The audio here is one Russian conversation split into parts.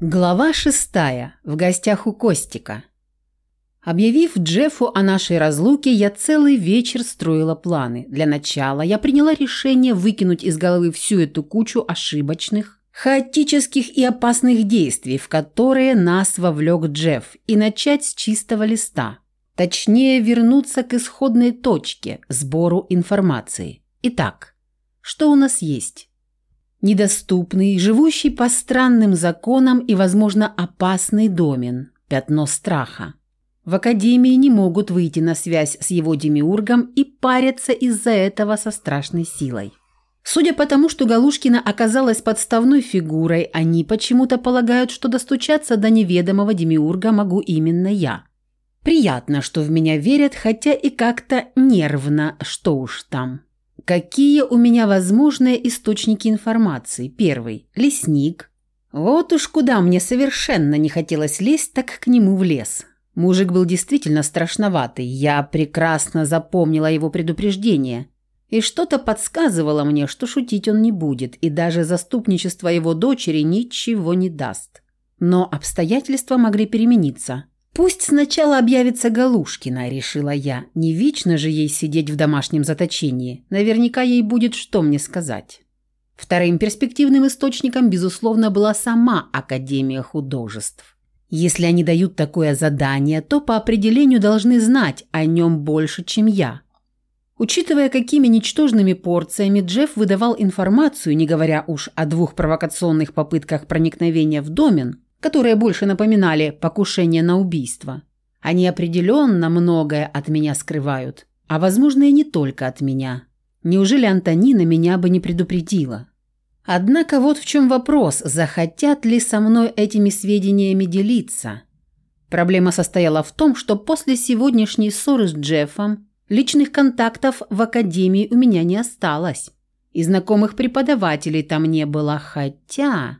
Глава шестая. В гостях у Костика. Объявив Джеффу о нашей разлуке, я целый вечер строила планы. Для начала я приняла решение выкинуть из головы всю эту кучу ошибочных, хаотических и опасных действий, в которые нас вовлек Джефф, и начать с чистого листа. Точнее, вернуться к исходной точке – сбору информации. Итак, что у нас есть? Недоступный, живущий по странным законам и, возможно, опасный домен, пятно страха. В Академии не могут выйти на связь с его демиургом и парятся из-за этого со страшной силой. Судя по тому, что Галушкина оказалась подставной фигурой, они почему-то полагают, что достучаться до неведомого демиурга могу именно я. Приятно, что в меня верят, хотя и как-то нервно, что уж там. Какие у меня возможные источники информации? Первый – лесник. Вот уж куда мне совершенно не хотелось лезть, так к нему в лес. Мужик был действительно страшноватый, я прекрасно запомнила его предупреждение. И что-то подсказывало мне, что шутить он не будет, и даже заступничество его дочери ничего не даст. Но обстоятельства могли перемениться. «Пусть сначала объявится Галушкина», – решила я. «Не вечно же ей сидеть в домашнем заточении. Наверняка ей будет что мне сказать». Вторым перспективным источником, безусловно, была сама Академия художеств. Если они дают такое задание, то по определению должны знать о нем больше, чем я. Учитывая, какими ничтожными порциями Джефф выдавал информацию, не говоря уж о двух провокационных попытках проникновения в домен, которые больше напоминали покушение на убийство. Они определенно многое от меня скрывают, а, возможно, и не только от меня. Неужели Антонина меня бы не предупредила? Однако вот в чем вопрос, захотят ли со мной этими сведениями делиться. Проблема состояла в том, что после сегодняшней ссоры с Джеффом личных контактов в академии у меня не осталось. И знакомых преподавателей там не было, хотя...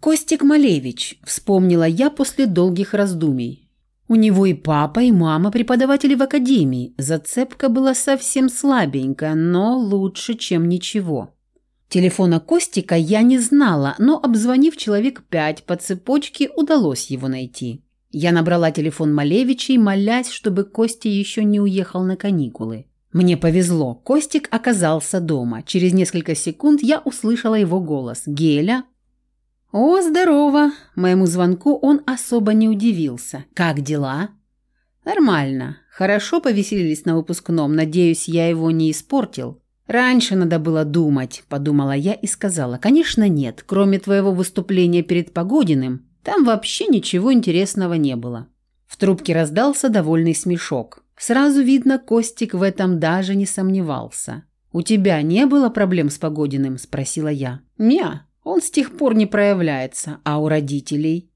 «Костик Малевич», – вспомнила я после долгих раздумий. У него и папа, и мама преподаватели в академии. Зацепка была совсем слабенькая, но лучше, чем ничего. Телефона Костика я не знала, но, обзвонив человек пять по цепочке, удалось его найти. Я набрала телефон Малевичей, молясь, чтобы Костя еще не уехал на каникулы. Мне повезло, Костик оказался дома. Через несколько секунд я услышала его голос. «Геля, «О, здорово!» Моему звонку он особо не удивился. «Как дела?» «Нормально. Хорошо повеселились на выпускном. Надеюсь, я его не испортил». «Раньше надо было думать», – подумала я и сказала. «Конечно нет. Кроме твоего выступления перед Погодиным, там вообще ничего интересного не было». В трубке раздался довольный смешок. Сразу видно, Костик в этом даже не сомневался. «У тебя не было проблем с Погодиным?» – спросила я. «Не, он с тех пор не проявляется, а у родителей...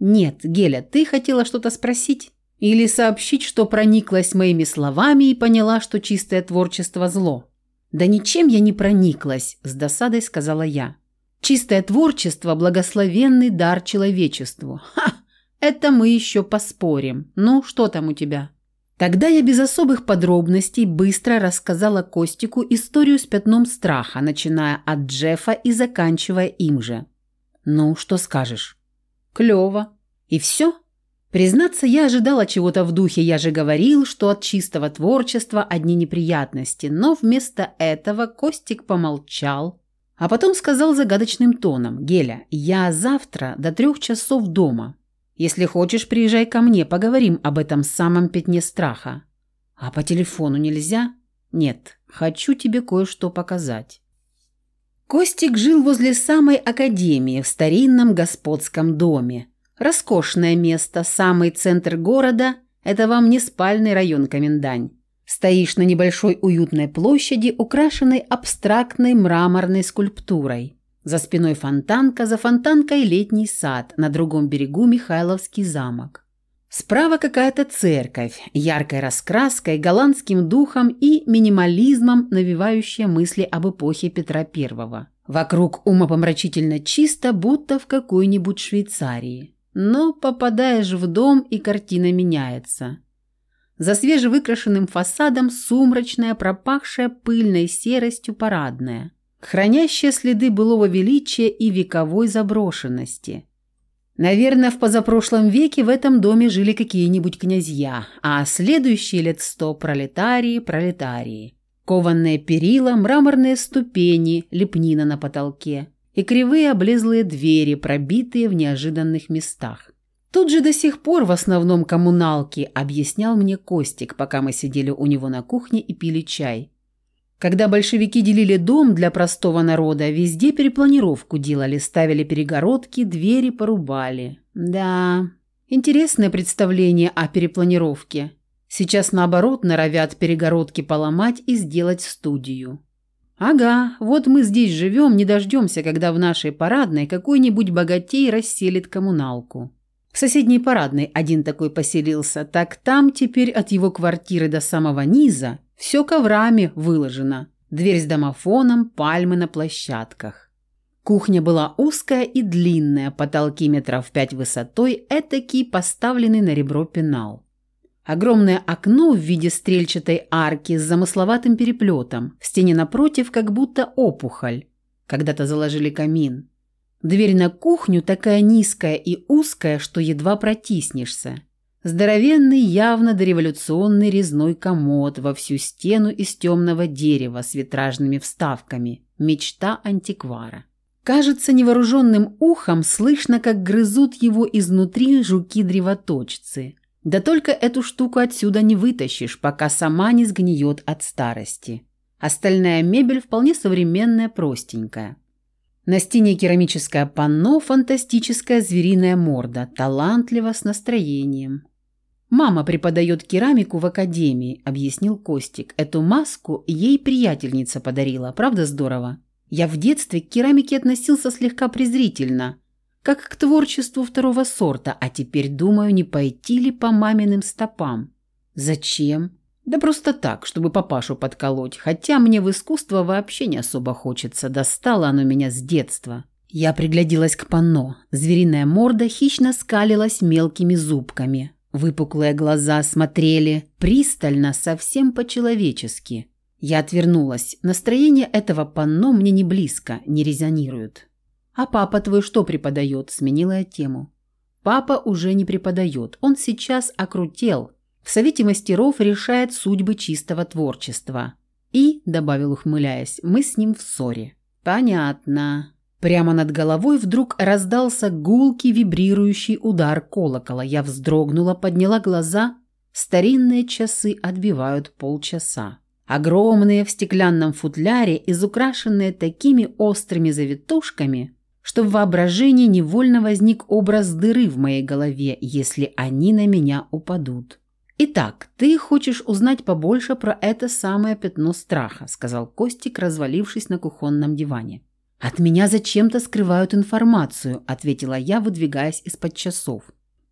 Нет, Геля, ты хотела что-то спросить? Или сообщить, что прониклась моими словами и поняла, что чистое творчество – зло? Да ничем я не прониклась, с досадой сказала я. Чистое творчество – благословенный дар человечеству. Ха! Это мы еще поспорим. Ну, что там у тебя? Тогда я без особых подробностей быстро рассказала Костику историю с пятном страха, начиная от Джеффа и заканчивая им же. «Ну, что скажешь?» «Клево. И все?» Признаться, я ожидала чего-то в духе «я же говорил, что от чистого творчества одни неприятности», но вместо этого Костик помолчал, а потом сказал загадочным тоном «Геля, я завтра до трех часов дома. Если хочешь, приезжай ко мне, поговорим об этом самом пятне страха. А по телефону нельзя? Нет, хочу тебе кое-что показать. Костик жил возле самой академии в старинном господском доме. Роскошное место, самый центр города – это вам не спальный район Комендань. Стоишь на небольшой уютной площади, украшенной абстрактной мраморной скульптурой. За спиной фонтанка, за фонтанкой летний сад, на другом берегу Михайловский замок. Справа какая-то церковь, яркой раскраской, голландским духом и минимализмом, навевающая мысли об эпохе Петра I. Вокруг умопомрачительно чисто, будто в какой-нибудь Швейцарии. Но попадаешь в дом, и картина меняется. За свежевыкрашенным фасадом сумрачная, пропахшая пыльной серостью парадная – хранящая следы былого величия и вековой заброшенности. Наверное, в позапрошлом веке в этом доме жили какие-нибудь князья, а следующие лет сто пролетарии, пролетарии. Кованные перила, мраморные ступени, лепнина на потолке и кривые облезлые двери, пробитые в неожиданных местах. Тут же до сих пор в основном коммуналки, объяснял мне Костик, пока мы сидели у него на кухне и пили чай. Когда большевики делили дом для простого народа, везде перепланировку делали, ставили перегородки, двери порубали. Да, интересное представление о перепланировке. Сейчас, наоборот, норовят перегородки поломать и сделать студию. Ага, вот мы здесь живем, не дождемся, когда в нашей парадной какой-нибудь богатей расселит коммуналку. В соседней парадной один такой поселился, так там теперь от его квартиры до самого низа все коврами выложено. Дверь с домофоном, пальмы на площадках. Кухня была узкая и длинная, потолки метров пять высотой, этакий поставленный на ребро пенал. Огромное окно в виде стрельчатой арки с замысловатым переплетом, в стене напротив как будто опухоль. Когда-то заложили камин. Дверь на кухню такая низкая и узкая, что едва протиснешься. Здоровенный, явно дореволюционный резной комод во всю стену из темного дерева с витражными вставками. Мечта антиквара. Кажется, невооруженным ухом слышно, как грызут его изнутри жуки-древоточцы. Да только эту штуку отсюда не вытащишь, пока сама не сгниет от старости. Остальная мебель вполне современная, простенькая. На стене керамическое панно «Фантастическая звериная морда», талантливо с настроением. «Мама преподает керамику в академии», – объяснил Костик. «Эту маску ей приятельница подарила. Правда здорово? Я в детстве к керамике относился слегка презрительно, как к творчеству второго сорта, а теперь думаю, не пойти ли по маминым стопам. Зачем? Да просто так, чтобы папашу подколоть, хотя мне в искусство вообще не особо хочется, достало оно меня с детства. Я пригляделась к панно. Звериная морда хищно скалилась мелкими зубками. Выпуклые глаза смотрели пристально, совсем по-человечески. Я отвернулась. Настроение этого панно мне не близко, не резонирует. «А папа твой что преподает?» – сменила я тему. «Папа уже не преподает. Он сейчас окрутел, в Совете мастеров решает судьбы чистого творчества. И, добавил ухмыляясь, мы с ним в ссоре. Понятно. Прямо над головой вдруг раздался гулкий вибрирующий удар колокола. Я вздрогнула, подняла глаза. Старинные часы отбивают полчаса. Огромные в стеклянном футляре, изукрашенные такими острыми завитушками, что в воображении невольно возник образ дыры в моей голове, если они на меня упадут. «Итак, ты хочешь узнать побольше про это самое пятно страха», сказал Костик, развалившись на кухонном диване. «От меня зачем-то скрывают информацию», ответила я, выдвигаясь из-под часов.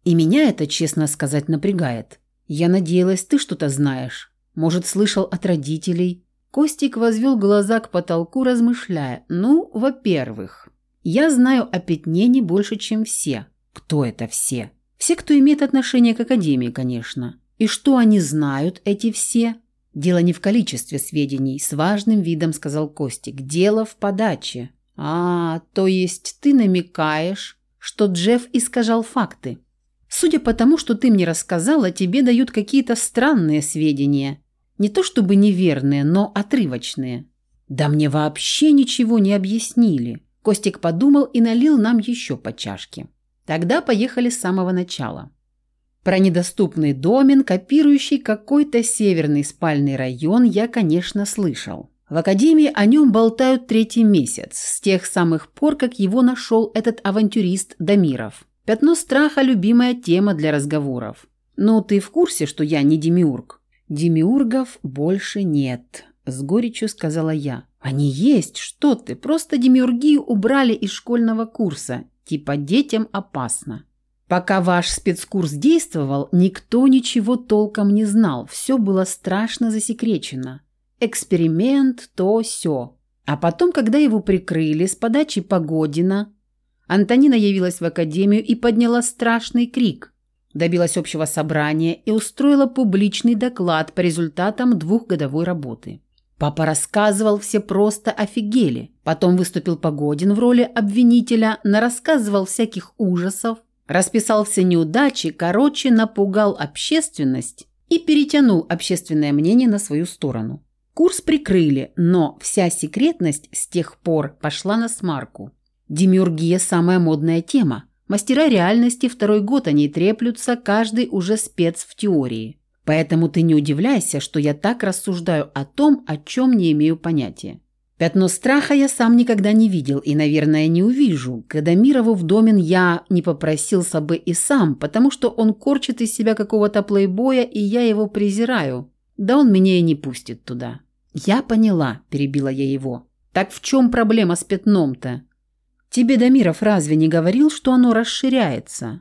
«И меня это, честно сказать, напрягает. Я надеялась, ты что-то знаешь. Может, слышал от родителей?» Костик возвел глаза к потолку, размышляя. «Ну, во-первых, я знаю о пятне не больше, чем все. Кто это все? Все, кто имеет отношение к Академии, конечно. И что они знают, эти все? Дело не в количестве сведений, с важным видом сказал Костик. Дело в подаче. А, то есть ты намекаешь, что Джефф искажал факты. Судя по тому, что ты мне рассказала, тебе дают какие-то странные сведения. Не то чтобы неверные, но отрывочные. Да мне вообще ничего не объяснили. Костик подумал и налил нам еще по чашке. Тогда поехали с самого начала. Про недоступный домен, копирующий какой-то северный спальный район, я, конечно, слышал. В академии о нем болтают третий месяц, с тех самых пор, как его нашел этот авантюрист Дамиров. Пятно страха – любимая тема для разговоров. Но ты в курсе, что я не демиург? Демиургов больше нет, с горечью сказала я. Они есть, что ты, просто демиургию убрали из школьного курса. Типа детям опасно. Пока ваш спецкурс действовал, никто ничего толком не знал, все было страшно засекречено. Эксперимент, то все. А потом, когда его прикрыли с подачи Погодина, Антонина явилась в академию и подняла страшный крик. Добилась общего собрания и устроила публичный доклад по результатам двухгодовой работы. Папа рассказывал, все просто офигели. Потом выступил Погодин в роли обвинителя, нарассказывал всяких ужасов, Расписал все неудачи, короче, напугал общественность и перетянул общественное мнение на свою сторону. Курс прикрыли, но вся секретность с тех пор пошла на смарку. Демиургия – самая модная тема. Мастера реальности второй год о ней треплются, каждый уже спец в теории. Поэтому ты не удивляйся, что я так рассуждаю о том, о чем не имею понятия. Пятно страха я сам никогда не видел и, наверное, не увижу. Когда Мирову в домен я не попросился бы и сам, потому что он корчит из себя какого-то плейбоя, и я его презираю. Да он меня и не пустит туда. «Я поняла», – перебила я его. «Так в чем проблема с пятном-то? Тебе Дамиров разве не говорил, что оно расширяется?»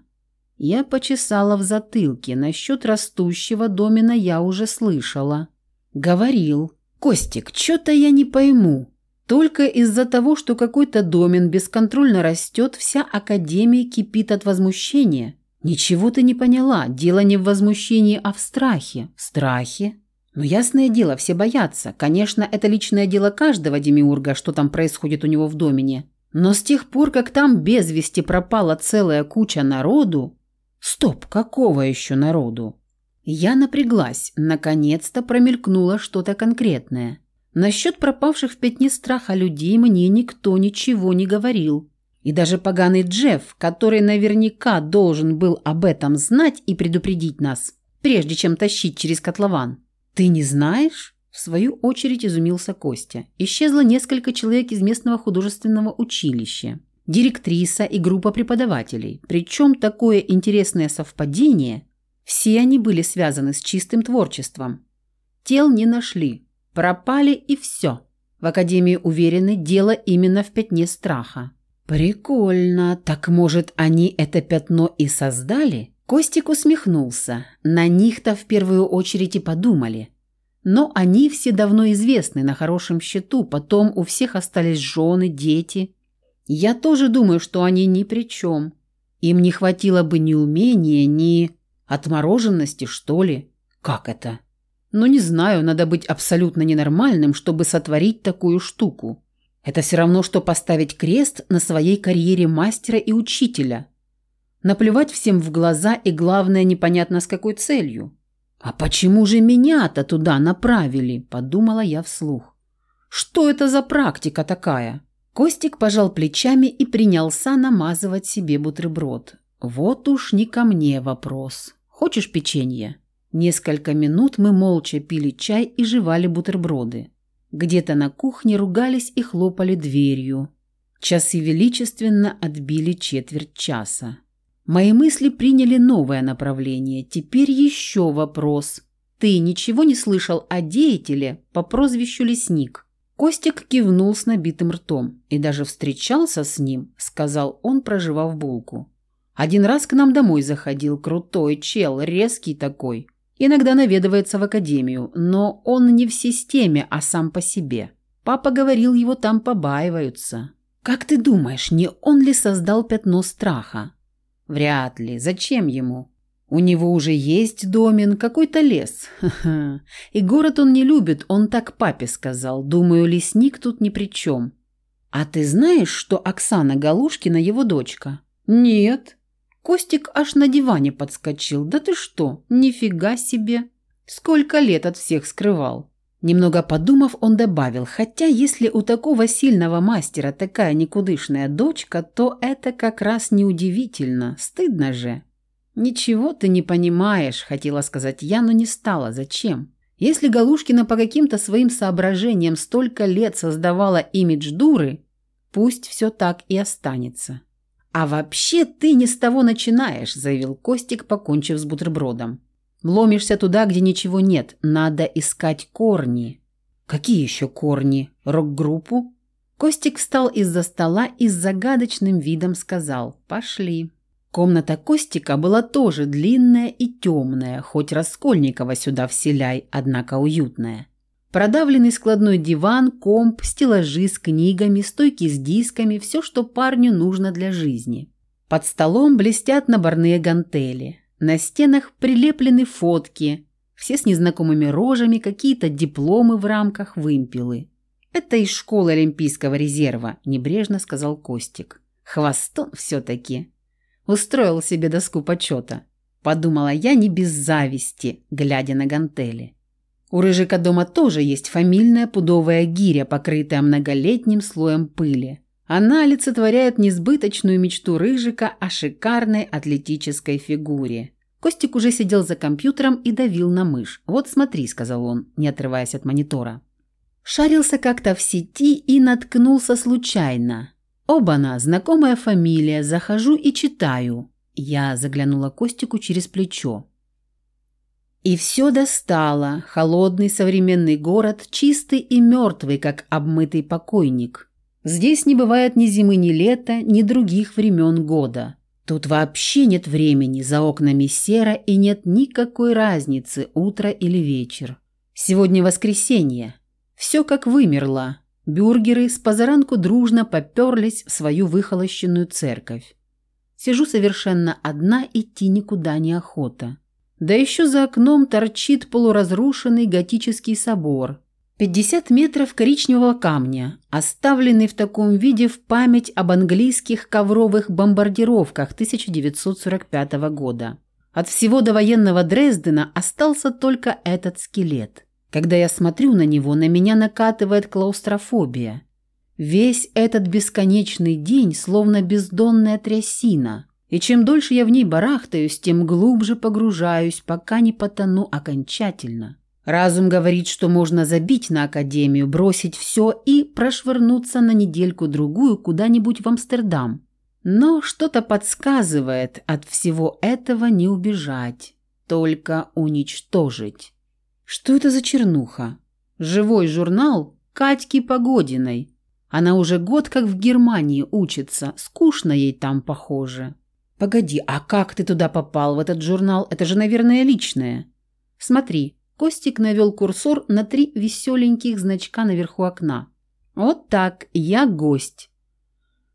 Я почесала в затылке. Насчет растущего домена я уже слышала. «Говорил», «Костик, что-то я не пойму. Только из-за того, что какой-то домен бесконтрольно растет, вся Академия кипит от возмущения. Ничего ты не поняла. Дело не в возмущении, а в страхе. В страхе? Ну, ясное дело, все боятся. Конечно, это личное дело каждого демиурга, что там происходит у него в домене. Но с тех пор, как там без вести пропала целая куча народу... Стоп, какого еще народу? Я напряглась. Наконец-то промелькнуло что-то конкретное. Насчет пропавших в пятне страха людей мне никто ничего не говорил. И даже поганый Джефф, который наверняка должен был об этом знать и предупредить нас, прежде чем тащить через котлован. «Ты не знаешь?» В свою очередь изумился Костя. Исчезло несколько человек из местного художественного училища. Директриса и группа преподавателей. Причем такое интересное совпадение – все они были связаны с чистым творчеством. Тел не нашли. Пропали и все. В Академии уверены, дело именно в пятне страха. «Прикольно. Так, может, они это пятно и создали?» Костик усмехнулся. На них-то в первую очередь и подумали. Но они все давно известны на хорошем счету, потом у всех остались жены, дети. Я тоже думаю, что они ни при чем. Им не хватило бы ни умения, ни... Отмороженности, что ли? Как это? Ну, не знаю, надо быть абсолютно ненормальным, чтобы сотворить такую штуку. Это все равно, что поставить крест на своей карьере мастера и учителя. Наплевать всем в глаза и, главное, непонятно с какой целью. «А почему же меня-то туда направили?» – подумала я вслух. «Что это за практика такая?» Костик пожал плечами и принялся намазывать себе бутерброд. Вот уж не ко мне вопрос. Хочешь печенье? Несколько минут мы молча пили чай и жевали бутерброды. Где-то на кухне ругались и хлопали дверью. Часы величественно отбили четверть часа. Мои мысли приняли новое направление. Теперь еще вопрос. Ты ничего не слышал о деятеле по прозвищу Лесник? Костик кивнул с набитым ртом. И даже встречался с ним, сказал он, проживав булку. Один раз к нам домой заходил крутой чел, резкий такой. Иногда наведывается в академию, но он не в системе, а сам по себе. Папа говорил, его там побаиваются. Как ты думаешь, не он ли создал пятно страха? Вряд ли. Зачем ему? У него уже есть домен, какой-то лес. И город он не любит, он так папе сказал. Думаю, лесник тут ни при чем. А ты знаешь, что Оксана Галушкина его дочка? Нет. Костик аж на диване подскочил. «Да ты что? Нифига себе! Сколько лет от всех скрывал!» Немного подумав, он добавил, хотя если у такого сильного мастера такая никудышная дочка, то это как раз неудивительно, стыдно же. «Ничего ты не понимаешь», – хотела сказать я, но не стала. Зачем? Если Галушкина по каким-то своим соображениям столько лет создавала имидж дуры, пусть все так и останется. «А вообще ты не с того начинаешь», – заявил Костик, покончив с бутербродом. «Ломишься туда, где ничего нет. Надо искать корни». «Какие еще корни? Рок-группу?» Костик встал из-за стола и с загадочным видом сказал «Пошли». Комната Костика была тоже длинная и темная, хоть Раскольникова сюда вселяй, однако уютная. Продавленный складной диван, комп, стеллажи с книгами, стойки с дисками – все, что парню нужно для жизни. Под столом блестят наборные гантели. На стенах прилеплены фотки, все с незнакомыми рожами, какие-то дипломы в рамках, вымпелы. «Это из школы Олимпийского резерва», – небрежно сказал Костик. «Хвостон все-таки». Устроил себе доску почета. Подумала я не без зависти, глядя на гантели. У Рыжика дома тоже есть фамильная пудовая гиря, покрытая многолетним слоем пыли. Она олицетворяет несбыточную мечту Рыжика о шикарной атлетической фигуре. Костик уже сидел за компьютером и давил на мышь. «Вот смотри», — сказал он, не отрываясь от монитора. Шарился как-то в сети и наткнулся случайно. Оба-на, знакомая фамилия, захожу и читаю. Я заглянула Костику через плечо. И все достало. Холодный современный город, чистый и мертвый, как обмытый покойник. Здесь не бывает ни зимы, ни лета, ни других времен года. Тут вообще нет времени, за окнами серо и нет никакой разницы, утро или вечер. Сегодня воскресенье. Все как вымерло. Бюргеры с позаранку дружно поперлись в свою выхолощенную церковь. Сижу совершенно одна, идти никуда не охота. Да еще за окном торчит полуразрушенный готический собор. 50 метров коричневого камня, оставленный в таком виде в память об английских ковровых бомбардировках 1945 года. От всего довоенного Дрездена остался только этот скелет. Когда я смотрю на него, на меня накатывает клаустрофобия. Весь этот бесконечный день словно бездонная трясина – и чем дольше я в ней барахтаюсь, тем глубже погружаюсь, пока не потону окончательно. Разум говорит, что можно забить на академию, бросить все и прошвырнуться на недельку-другую куда-нибудь в Амстердам. Но что-то подсказывает, от всего этого не убежать, только уничтожить. Что это за чернуха? Живой журнал Катьки Погодиной. Она уже год как в Германии учится, скучно ей там похоже. «Погоди, а как ты туда попал, в этот журнал? Это же, наверное, личное». «Смотри». Костик навел курсор на три веселеньких значка наверху окна. «Вот так, я гость.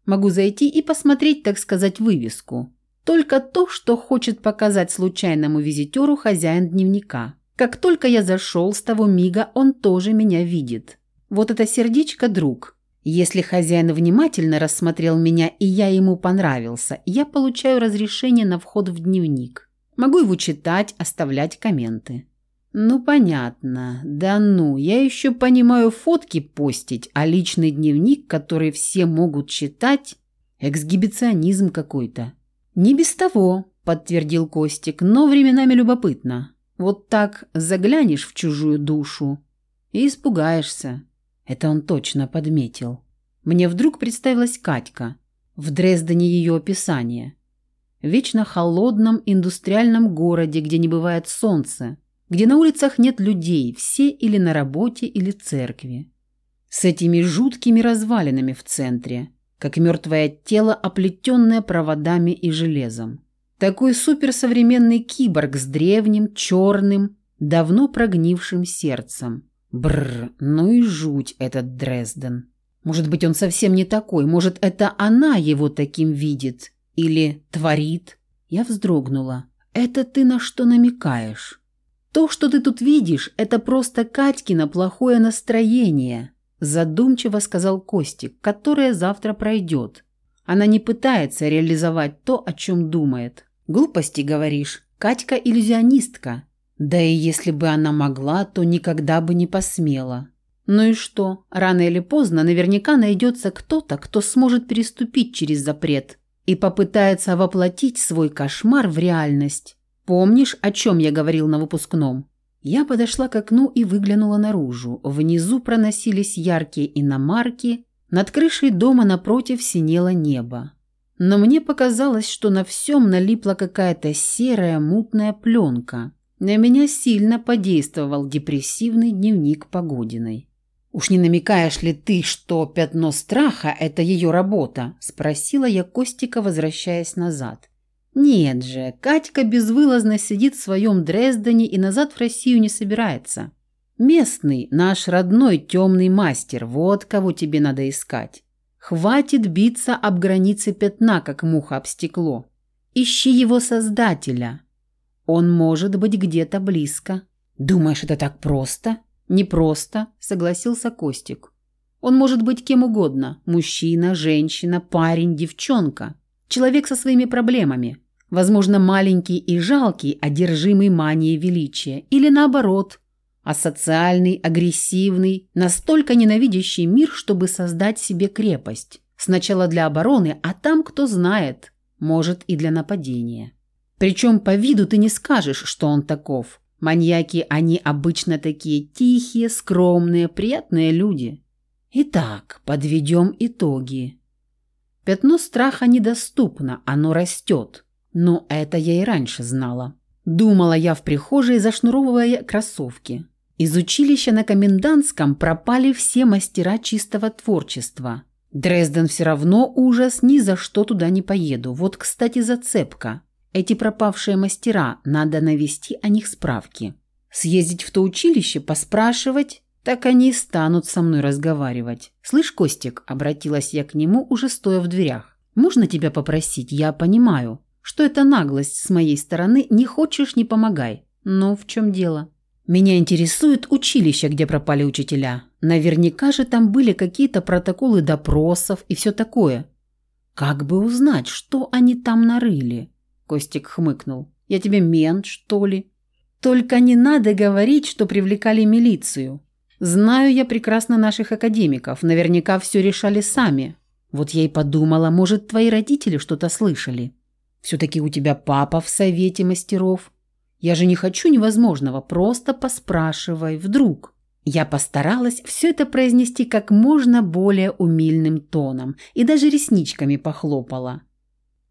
Могу зайти и посмотреть, так сказать, вывеску. Только то, что хочет показать случайному визитеру хозяин дневника. Как только я зашел, с того мига он тоже меня видит. Вот это сердечко, друг. Если хозяин внимательно рассмотрел меня и я ему понравился, я получаю разрешение на вход в дневник. Могу его читать, оставлять комменты. Ну, понятно. Да ну, я еще понимаю фотки постить, а личный дневник, который все могут читать, эксгибиционизм какой-то. Не без того, подтвердил Костик, но временами любопытно. Вот так заглянешь в чужую душу и испугаешься. Это он точно подметил. Мне вдруг представилась Катька. В Дрездене ее описание. В вечно холодном индустриальном городе, где не бывает солнца, где на улицах нет людей, все или на работе, или в церкви. С этими жуткими развалинами в центре, как мертвое тело, оплетенное проводами и железом. Такой суперсовременный киборг с древним, черным, давно прогнившим сердцем. Бррр, ну и жуть этот Дрезден. Может быть, он совсем не такой, может, это она его таким видит или творит. Я вздрогнула. Это ты на что намекаешь? То, что ты тут видишь, это просто Катькино плохое настроение, задумчиво сказал Костик, которое завтра пройдет. Она не пытается реализовать то, о чем думает. Глупости говоришь. Катька иллюзионистка. Да и если бы она могла, то никогда бы не посмела. Ну и что? Рано или поздно наверняка найдется кто-то, кто сможет переступить через запрет и попытается воплотить свой кошмар в реальность. Помнишь, о чем я говорил на выпускном? Я подошла к окну и выглянула наружу. Внизу проносились яркие иномарки, над крышей дома напротив синело небо. Но мне показалось, что на всем налипла какая-то серая мутная пленка – на меня сильно подействовал депрессивный дневник Погодиной. «Уж не намекаешь ли ты, что пятно страха – это ее работа?» – спросила я Костика, возвращаясь назад. «Нет же, Катька безвылазно сидит в своем Дрездене и назад в Россию не собирается. Местный, наш родной темный мастер, вот кого тебе надо искать. Хватит биться об границе пятна, как муха об стекло. Ищи его создателя, он может быть где-то близко. Думаешь, это так просто? Не просто, согласился Костик. Он может быть кем угодно. Мужчина, женщина, парень, девчонка. Человек со своими проблемами. Возможно, маленький и жалкий, одержимый манией величия. Или наоборот, асоциальный, агрессивный, настолько ненавидящий мир, чтобы создать себе крепость. Сначала для обороны, а там, кто знает, может и для нападения. Причем по виду ты не скажешь, что он таков. Маньяки, они обычно такие тихие, скромные, приятные люди. Итак, подведем итоги. Пятно страха недоступно, оно растет. Но это я и раньше знала. Думала я в прихожей, зашнуровывая кроссовки. Из училища на комендантском пропали все мастера чистого творчества. Дрезден все равно ужас, ни за что туда не поеду. Вот, кстати, зацепка. Эти пропавшие мастера, надо навести о них справки. Съездить в то училище, поспрашивать, так они и станут со мной разговаривать. «Слышь, Костик», — обратилась я к нему, уже стоя в дверях, — «можно тебя попросить? Я понимаю, что это наглость с моей стороны, не хочешь – не помогай. Но в чем дело?» «Меня интересует училище, где пропали учителя. Наверняка же там были какие-то протоколы допросов и все такое. Как бы узнать, что они там нарыли?» Костик хмыкнул. «Я тебе мент, что ли?» «Только не надо говорить, что привлекали милицию. Знаю я прекрасно наших академиков. Наверняка все решали сами. Вот я и подумала, может, твои родители что-то слышали. Все-таки у тебя папа в совете мастеров. Я же не хочу невозможного, просто поспрашивай, вдруг». Я постаралась все это произнести как можно более умильным тоном и даже ресничками похлопала.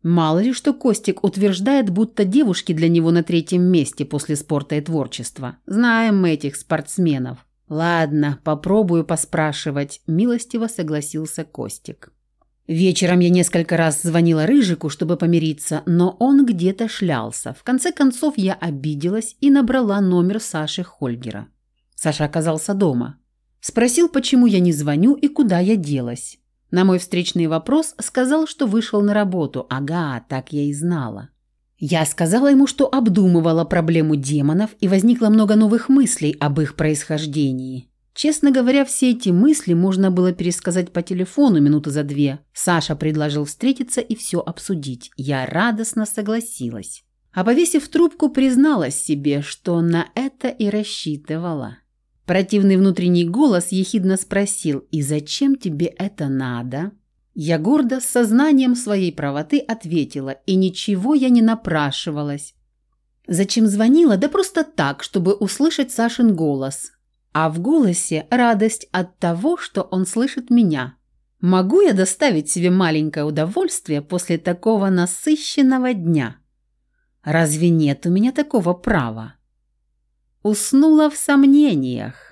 Мало ли что Костик утверждает, будто девушки для него на третьем месте после спорта и творчества. Знаем мы этих спортсменов. Ладно, попробую поспрашивать, милостиво согласился Костик. Вечером я несколько раз звонила Рыжику, чтобы помириться, но он где-то шлялся. В конце концов я обиделась и набрала номер Саши Хольгера. Саша оказался дома. Спросил, почему я не звоню и куда я делась. На мой встречный вопрос сказал, что вышел на работу. Ага, так я и знала. Я сказала ему, что обдумывала проблему демонов и возникло много новых мыслей об их происхождении. Честно говоря, все эти мысли можно было пересказать по телефону минуты за две. Саша предложил встретиться и все обсудить. Я радостно согласилась. А повесив трубку, призналась себе, что на это и рассчитывала. Противный внутренний голос ехидно спросил «И зачем тебе это надо?» Я гордо, с сознанием своей правоты ответила «И ничего я не напрашивалась». Зачем звонила? Да просто так, чтобы услышать Сашин голос. А в голосе радость от того, что он слышит меня. Могу я доставить себе маленькое удовольствие после такого насыщенного дня? Разве нет у меня такого права? Уснула в сомнениях.